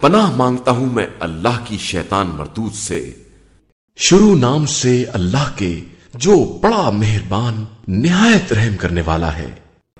پناہ مانگتا ہوں میں اللہ کی شیطان مردود سے۔ شروع نام سے اللہ کے جو بڑا مہربان، نہایت رحم کرنے والا ہے۔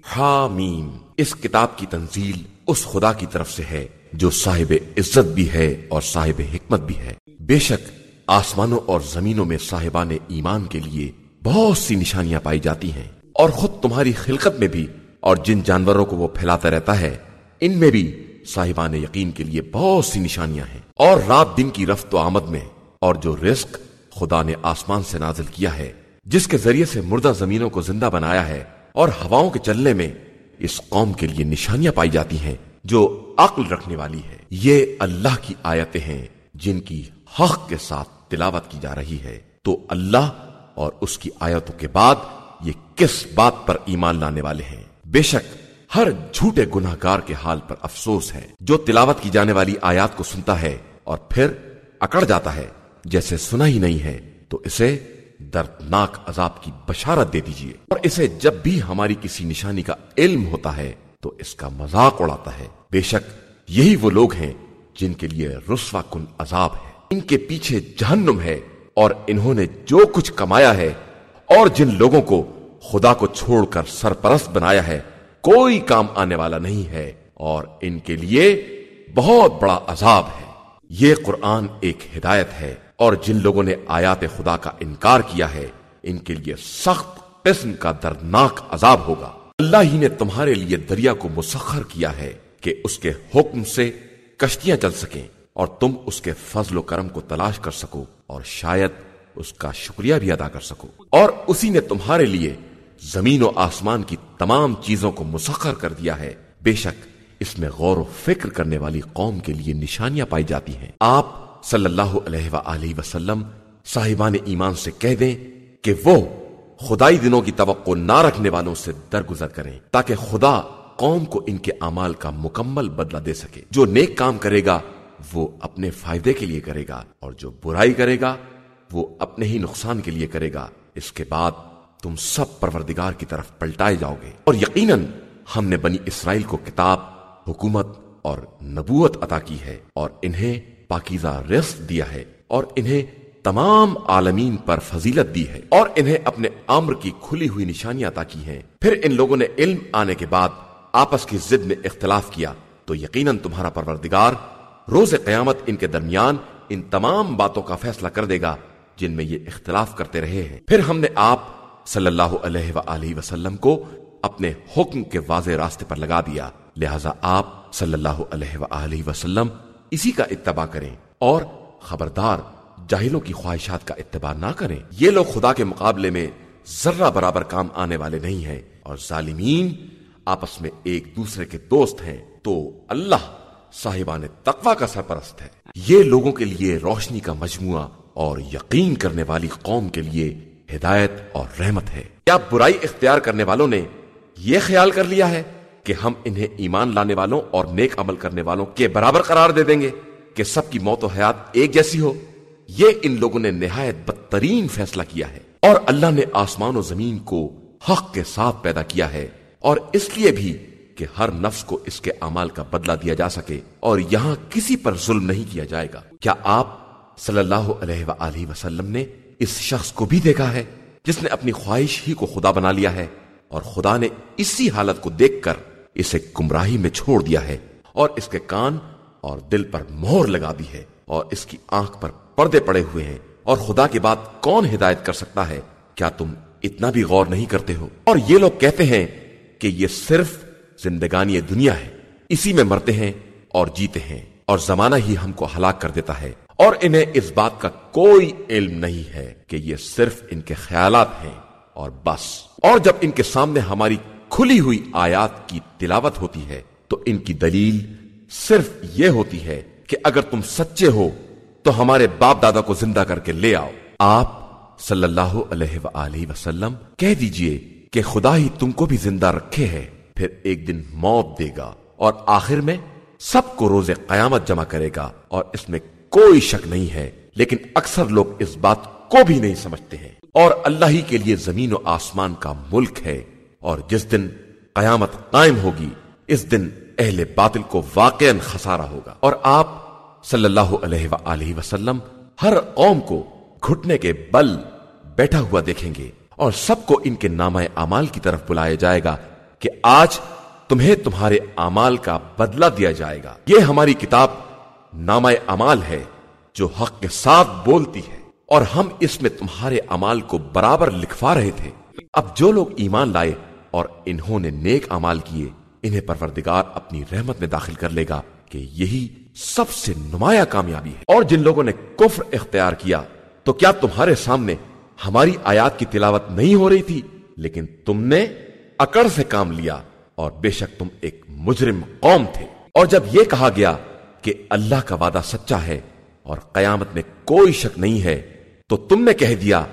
حامیم، اس کتاب کی تنزیل اس خدا کی طرف سے ہے، جو صاحب عزت بھی ہے اور صاحب حکمت بھی ہے۔ بے شک، آسمانوں اور زمینوں میں صاحبان ایمان کے لیے بہت سی نشانیاں پائی جاتی ہیں۔ اور خود تمہاری خلقت میں بھی، اور جن جانوروں کو وہ پھیلاتا رہتا ہے، ان میں بھی صاحبان یقین کے لیے بہت سی نشانیاں ہیں۔ اور رات دن کی رفت و آمد میں اور جو رزق خدا نے آسمان سے نازل کیا ہے، جس کے ذریعے سے مردہ زمینوں کو زندہ بنایا ہے اور ہواؤں کے چلنے میں اس قوم کے لیے نشانیاں پائی جاتی ہیں جو عقل رکھنے والی ہے۔ یہ اللہ کی آیتیں ہیں جن کی حق کے ساتھ تلاوت کی جا رہی ہے۔ تو اللہ اور اس کی آیتوں کے بعد یہ کس بات پر ایمان لانے والے ہیں؟ بے شک ہر جھوٹے گناہ گار کے حال پر افسوس ہے، جو تلاوت کی جانے والی آیات کو سنتا ہے اور پھر اکڑ جاتا ہے۔ جیسے سنا ہی نہیں ہے، تو اسے دردناک عذاب کی بشارت دے دیجیے اور اسے جب بھی ہماری کسی نشانی کا علم ہوتا ہے، تو اس کا مذاق اڑاتا ہے۔ بے شک یہی وہ لوگ ہیں جن کے لیے رسوا کن عذاب ہے۔ ان کے پیچھے جہنم ہے اور انہوں نے جو کچھ کمایا ہے اور جن لوگوں کو خدا کو چھوڑ کر سرپرست بنایا ہے کوئی کام آنے والا نہیں ہے اور ان کے لیے بہت بڑا عذاب ہے۔ یہ قرآن ایک ہدایت ہے اور جن لوگوں نے آیات خدا کا انکار کیا ہے، ان کے لیے سخت قسم کا دردناک عذاب ہوگا۔ اللہ ہی نے تمہارے لیے دریا کو مسخر کیا ہے کہ اس کے حکم سے کشتیاں چل سکیں اور تم اس کے فضل و کرم کو تلاش کر سکو اور شاید اس کا شکریہ بھی ادا کر سکو۔ اور اسی نے تمہارے لیے زمین و آسمان کی تمام چیزوں کو مسخر کر دیا ہے۔ بے شک، اس میں غور و فکر کرنے والی قوم کے لیے نشانیاں پائی جاتی ہیں۔ آپ صلی اللہ علیہ وآلہ وسلم صاحبان ایمان سے کہہ دیں کہ وہ خدائی دنوں کی توقع نہ رکھنے والوں سے درگزر کریں تاکہ خدا قوم کو ان کے اعمال کا مکمل بدلہ دے سکے۔ جو نیک کام کرے گا، وہ اپنے فائدے کے لیے کرے گا اور جو برائی کرے گا، وہ اپنے ہی نقصان کے لیے کرے گا۔ اس کے بعد تم سب پروردگار کی طرف پلٹائے جاؤ گے۔ اور یقیناً ہم نے بنی اسرائیل کو کتاب، حکومت اور نبوت عطا کی ہے اور انہیں پاکیزہ رزق دیا ہے اور انہیں تمام عالمین پر فضیلت دی ہے اور انہیں اپنے امر کی کھلی ہوئی نشانیاں عطا کی ہیں۔ پھر ان لوگوں نے علم آنے کے بعد آپس کی ضد میں اختلاف کیا۔ تو یقیناً تمہارا پروردگار روز قیامت ان کے درمیان ان تمام باتوں کا فیصلہ کر دے گا جن میں یہ اختلاف کرتے رہے ہیں۔ پھر ہم نے آپ صلی اللہ علیہ وآلہ وسلم کو اپنے حکم کے واضح راستے پر لگا دیا۔ لہذا آپ صلی اللہ علیہ وآلہ وسلم اسی کا اتباع کریں اور خبردار جاہلوں کی خواہشات کا اتباع نہ کریں۔ یہ لوگ خدا کے مقابلے میں ذرہ برابر کام آنے والے نہیں ہیں اور ظالمین آپس میں ایک دوسرے کے دوست ہیں۔ تو اللہ صاحبان تقوا کا سرپرست ہے۔ یہ لوگوں کے لیے روشنی کا مجموعہ اور یقین کرنے والی قوم کے لیے ہدایت اور رحمت ہے۔ کیا برائی اختیار کرنے والوں نے یہ خیال کر لیا ہے کہ ہم انہیں ایمان لانے والوں اور نیک عمل کرنے والوں کے برابر قرار دے دیں گے کہ سب کی موت و حیات ایک جیسی ہو؟ یہ ان لوگوں نے نہایت بدترین فیصلہ کیا ہے۔ اور اللہ نے آسمان و زمین کو حق کے ساتھ پیدا کیا ہے۔ اور اس لیے بھی کہ ہر نفس کو اس کے امال کا بدلہ دیا جا سکے۔ اور یہاں کسی پر ظلم نہیں کیا جائے گا۔ کیا آپ صلی اللہ علیہ وآلہ وسلم نے اس شخص کو بھی دیکھا ہے جس نے اپنی خواہش ہی کو خدا بنا لیا ہے اور خدا نے اسی حالت کو دیکھ کر اسے گمراہی میں چھوڑ دیا ہے اور اس کے کان اور دل پر مہر لگا دی ہے اور اس کی آنکھ پر پردے پڑے ہوئے ہیں اور خدا کی بات کون ہدایت کر سکتا ہے؟ کیا تم اتنا بھی غور نہیں کرتے ہو؟ اور یہ لوگ کہتے ہیں کہ یہ صرف زندگانی دنیا ہے، اسی میں مرتے ہیں اور جیتے ہیں اور زمانہ ہی ہم کو ہلاک کر دیتا ہے۔ اور انہیں اس بات کا کوئی علم نہیں ہے کہ یہ صرف ان کے خیالات ہیں اور بس۔ اور جب ان کے سامنے ہماری کھلی ہوئی آیات کی تلاوت ہوتی ہے، تو ان کی دلیل صرف یہ ہوتی ہے کہ اگر تم سچے ہو، تو ہمارے باپ دادا کو زندہ کر کے لے آؤ۔ آپ صلی اللہ علیہ وآلہ وسلم کہہ دیجیے کہ خدا ہی تم کو بھی زندہ رکھے ہے، پھر ایک دن موت دے گا اور آخر میں سب کو روز قیامت جمع کرے گا اور اس میں کوئی شک نہیں ہے، لیکن اکثر لوگ اس بات کو بھی نہیں سمجھتے ہیں۔ اور اللہ ہی کے لیے زمین و آسمان کا ملک ہے، اور جس دن قیامت قائم ہوگی، اس دن اہل باطل کو واقع خسارہ ہوگا۔ اور آپ صلی اللہ علیہ وآلہ وسلم ہر قوم کو گھٹنے کے بل بیٹھا ہوا دیکھیں گے، اور سب کو ان کے نامہ اعمال کی طرف بلایا جائے گا کہ آج تمہیں تمہارے اعمال کا بدلہ دیا جائے گا۔ یہ ہماری کتاب نامہ اعمال ہے جو حق کے ساتھ بولتی ہے اور ہم اس میں تمہارے امال کو برابر لکھوا رہے تھے۔ اب جو لوگ ایمان لائے اور انہوں نے نیک امال کیے، انہیں پروردگار اپنی رحمت میں داخل کر لے گا کہ یہی سب سے نمایاں کامیابی ہے۔ اور جن لوگوں نے کفر اختیار کیا، تو کیا تمہارے سامنے ہماری آیات کی تلاوت نہیں ہو رہی تھی؟ لیکن تم نے اکڑ سے کام لیا اور بے شک تم ایک مجرم قوم تھے۔ اور جب یہ کہا گیا کہ اللہ کا وعدہ سچا ہے اور قیامت میں کوئی شک نہیں ہے، تو تم نے کہہ دیا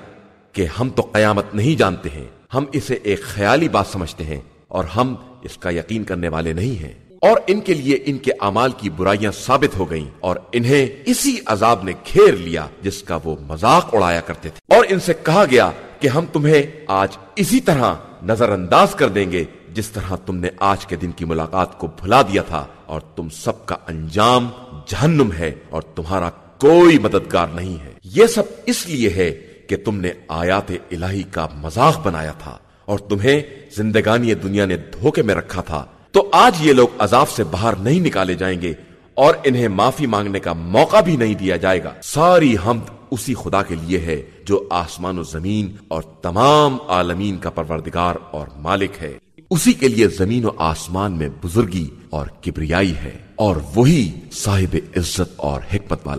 کہ ہم تو قیامت نہیں جانتے ہیں، ہم اسے ایک خیالی بات سمجھتے ہیں اور ہم اس کا یقین کرنے والے نہیں ہیں۔ اور ان کے لیے ان کے امال کی برائیاں ثابت ہو گئیں اور انہیں اسی عذاب نے گھیر لیا جس کا وہ مذاق اڑایا کرتے تھے۔ اور ان سے کہا گیا کہ ہم تمہیں آج اسی طرح نظر انداز کر دیں گے جس طرح تم نے آج کے دن کی ملاقات کو بھلا دیا تھا اور تم سب کا انجام جہنم ہے اور تمہارا کوئی مددگار نہیں ہے۔ یہ سب اس لیے ہے کہ تم نے آیات الہی کا مذاق بنایا تھا اور تمہیں زندگانی دنیا نے دھوکے میں رکھا تھا۔ تو آج یہ لوگ عذاب سے باہر نہیں نکالے جائیں گے اور انہیں معافی مانگنے کا موقع بھی نہیں دیا جائے گا۔ ساری حمد اسی خدا کے لیے ہے جو آسمان و زمین اور تمام عالمین کا پروردگار اور مالک ہے۔ اسی کے لیے زمین و آسمان میں بزرگی اور کبریائی ہے اور وہی صاحب عزت اور حکمت والا